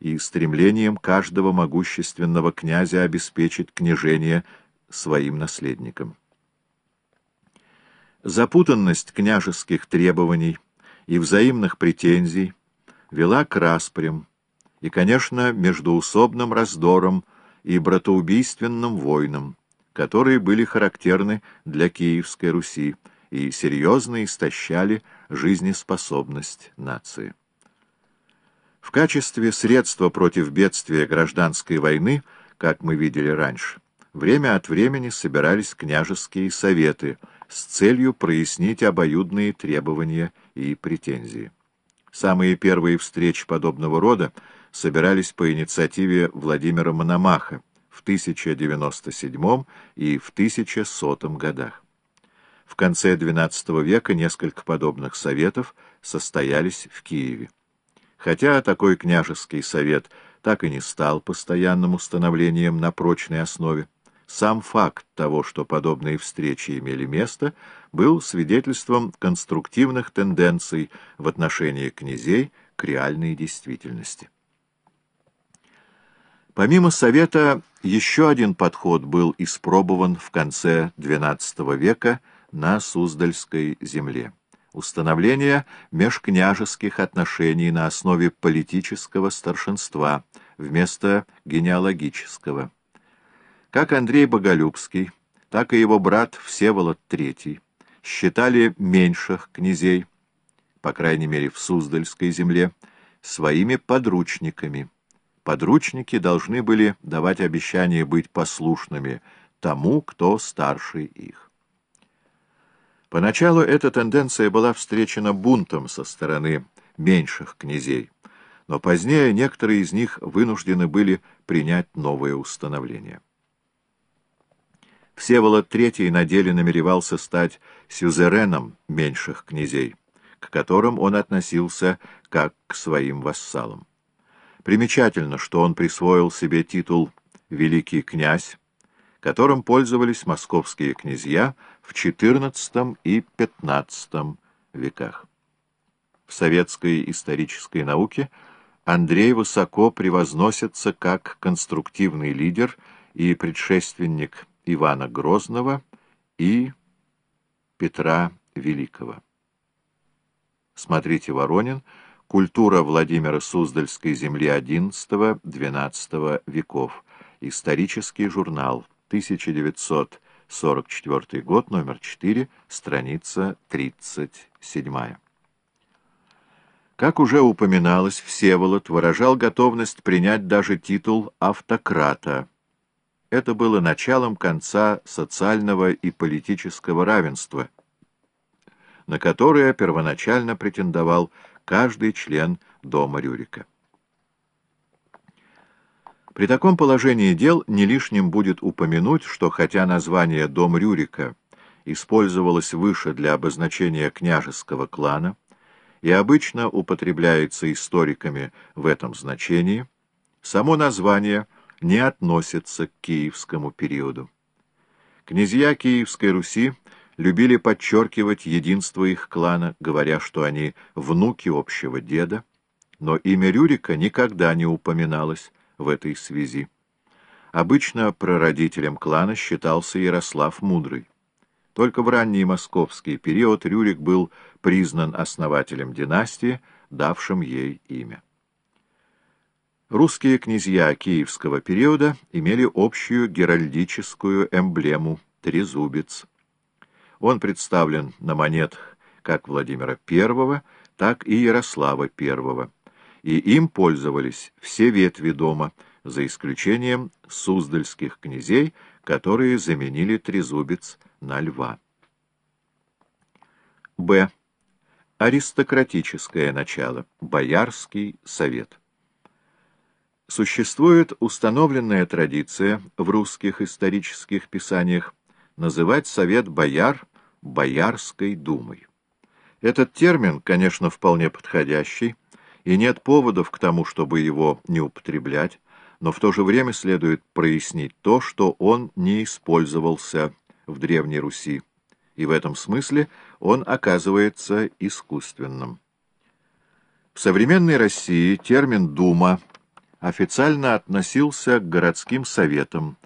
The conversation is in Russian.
и стремлением каждого могущественного князя обеспечить княжение своим наследникам. Запутанность княжеских требований и взаимных претензий вела к распрям и, конечно, междуусобным раздорам и братоубийственным войнам, которые были характерны для Киевской Руси и серьезно истощали жизнеспособность нации. В качестве средства против бедствия гражданской войны, как мы видели раньше, время от времени собирались княжеские советы с целью прояснить обоюдные требования и претензии. Самые первые встречи подобного рода собирались по инициативе Владимира Мономаха в 1097 и в 1100 годах. В конце XII века несколько подобных советов состоялись в Киеве. Хотя такой княжеский совет так и не стал постоянным установлением на прочной основе, сам факт того, что подобные встречи имели место, был свидетельством конструктивных тенденций в отношении князей к реальной действительности. Помимо Совета, еще один подход был испробован в конце XII века на Суздальской земле установление межкняжеских отношений на основе политического старшинства вместо генеалогического. Как Андрей Боголюбский, так и его брат Всеволод III считали меньших князей, по крайней мере в Суздальской земле, своими подручниками. Подручники должны были давать обещание быть послушными тому, кто старше их. Поначалу эта тенденция была встречена бунтом со стороны меньших князей, но позднее некоторые из них вынуждены были принять новое установление. Всеволод III на деле намеревался стать сюзереном меньших князей, к которым он относился как к своим вассалам. Примечательно, что он присвоил себе титул «Великий князь», которым пользовались московские князья в XIV и XV веках. В советской исторической науке Андрей высоко превозносится как конструктивный лидер и предшественник Ивана Грозного и Петра Великого. Смотрите Воронин. Культура Владимира Суздальской земли XI-XII веков. Исторический журнал. 1944 год, номер 4, страница 37. Как уже упоминалось, Всеволод выражал готовность принять даже титул автократа. Это было началом конца социального и политического равенства, на которое первоначально претендовал каждый член Дома Рюрика. При таком положении дел не лишним будет упомянуть, что хотя название «Дом Рюрика» использовалось выше для обозначения княжеского клана и обычно употребляется историками в этом значении, само название не относится к киевскому периоду. Князья Киевской Руси любили подчеркивать единство их клана, говоря, что они внуки общего деда, но имя Рюрика никогда не упоминалось, в этой связи. Обычно прародителем клана считался Ярослав Мудрый. Только в ранний московский период Рюрик был признан основателем династии, давшим ей имя. Русские князья киевского периода имели общую геральдическую эмблему – трезубец. Он представлен на монетах как Владимира I, так и Ярослава I и им пользовались все ветви дома, за исключением суздальских князей, которые заменили трезубец на льва. Б. Аристократическое начало. Боярский совет. Существует установленная традиция в русских исторических писаниях называть совет бояр Боярской думой. Этот термин, конечно, вполне подходящий, и нет поводов к тому, чтобы его не употреблять, но в то же время следует прояснить то, что он не использовался в Древней Руси, и в этом смысле он оказывается искусственным. В современной России термин «дума» официально относился к городским советам,